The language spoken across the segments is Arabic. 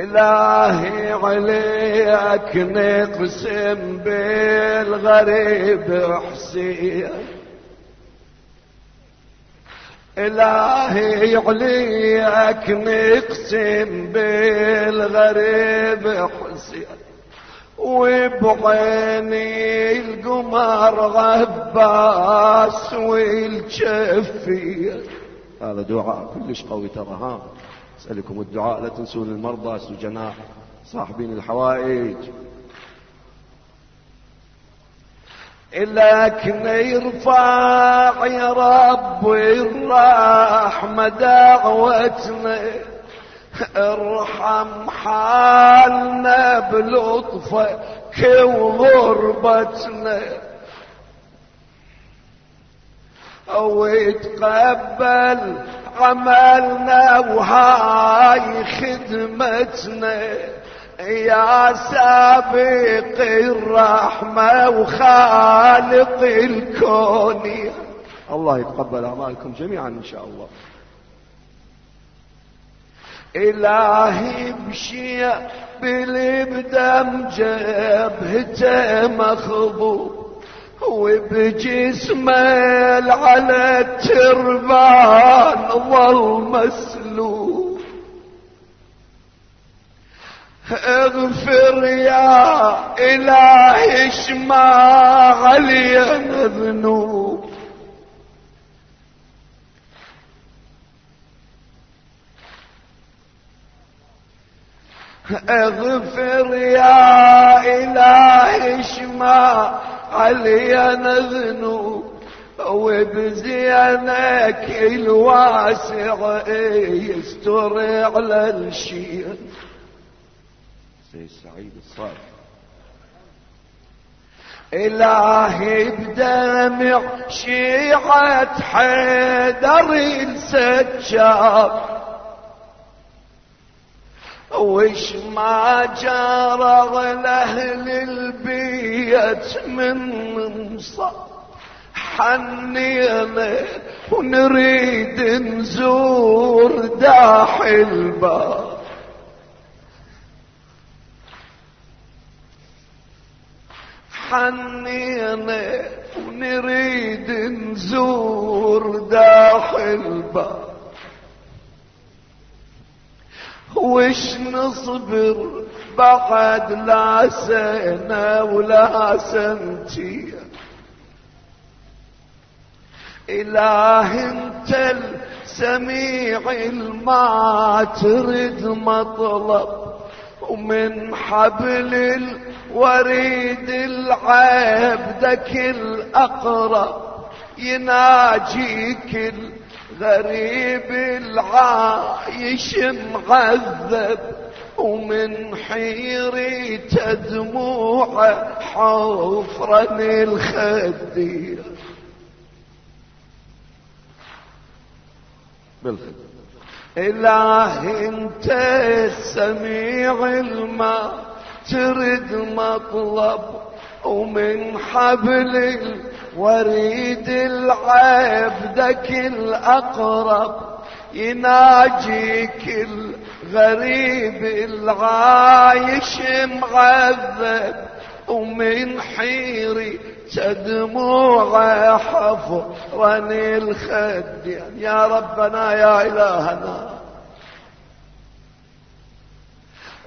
إلهي عليك نقسم بالغريب حسين. إلهي عليك نقسم بالغريب حسين. وبعيني القمر غباس والجفية هذا دعاء كلش قوي ترى ها؟ أسألكم الدعاء لا تنسون المرضى السجناء صاحبين الحوائج. لكن يرفع يا رب الرحمة دعوتنا ارحم حالنا بلطفك وغربتنا. أو يتقبل عملنا وهاي خدمتنا. يا سابق الرحمة وخالق الكون. الله يتقبل أعمالكم جميعا إن شاء الله. إلهي بشي بالبدم جبهته مخضوب. وبجسمه على التربان ظل مسلوب اغفر يا إلهي اشمع علي ذنوب اغفر يا إلهي اشمع علينا ذنوب وبزينك الواسع يستر على الشيء سيد سعيد الصالح إلهي بدمع شيعة حيدر السجار وش ما جرى لأهل البيت من مصاب حنينا ونريد نزور داح الباب حنينا ونريد نزور داح الباب وش نصبر؟ بعد لا سنة ولا سنتين إله أنت السميع الما ترد مطلب ومن حبل الوريد العبدك الأقرب يناجيك غريب العايش معذب ومن حيري تدموع حفرا الخدير. بالخدمة. إله أنت السميع الما ترد مطلب ومن حبل وريد العبدك الأقرب يناجيك الغريب العايش معذب ومن حيري تدموع حفرا الخد. يا ربنا يا إلهنا.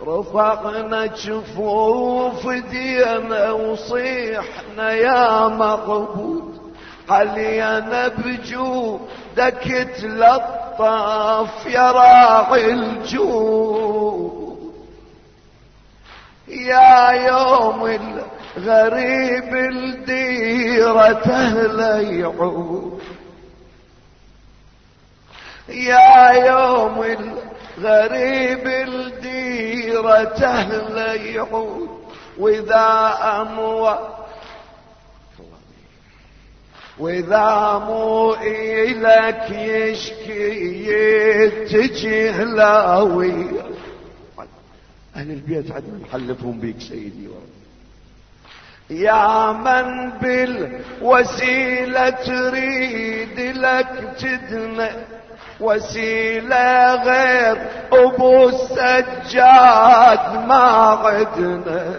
رفعنا جفوف دينا وصيحنا يا مقبود علينا بجودك تلطف يا راعي الجود. يا يوم الغريب الديرة تهل يعود. يا يوم الغريب الديرة تهل يعود وإذا أموى. وإذا مو إلك يشكي يتجه لاوي أهل البيت عدم محلفهم بيك سيدي ورب. يا من بالوسيلة تريد لك تدنى وسيلة غير أبو السجاد ما عدنا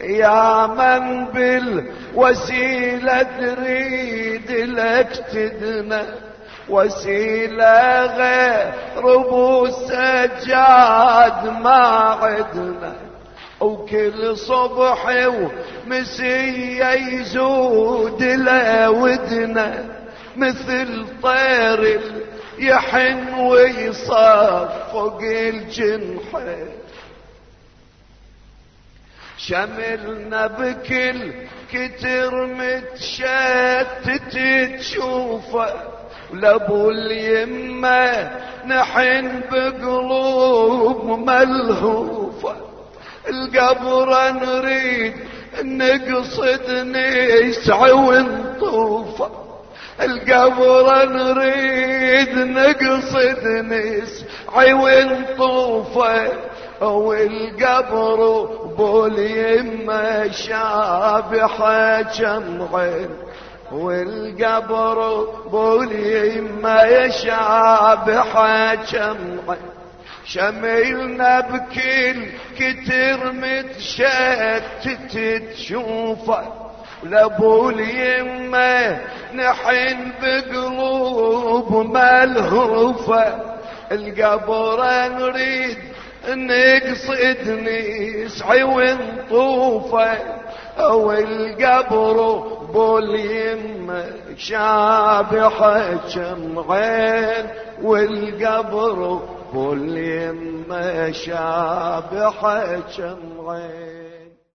يا من بالوسيلة تريد لك تدنا وسيلة غير أبو السجاد ما عدنا وكل صبح ومسية يزود لودنا مثل طير يحن ويصفق الجنحين شملنا بكل كتر متشتت تشوفه لابو اليمة نحن بقلوب ملهوفة. القبر نريد نقصد نسعى ونطوفه القبر نريد نقصد نسعى ونطوفه والقبر بوليمة شابحة جمعين والقبر بوليمة شابحة جمعين شميلنا بكل كتر متشتت تشوفه لابو اليمة نحن بقلوب ملهوفة. القبر نريد نقصد نسعي ونطوفة. أو القبر بوليم شابحة شمعين والقبر بوليم شابحة شمعين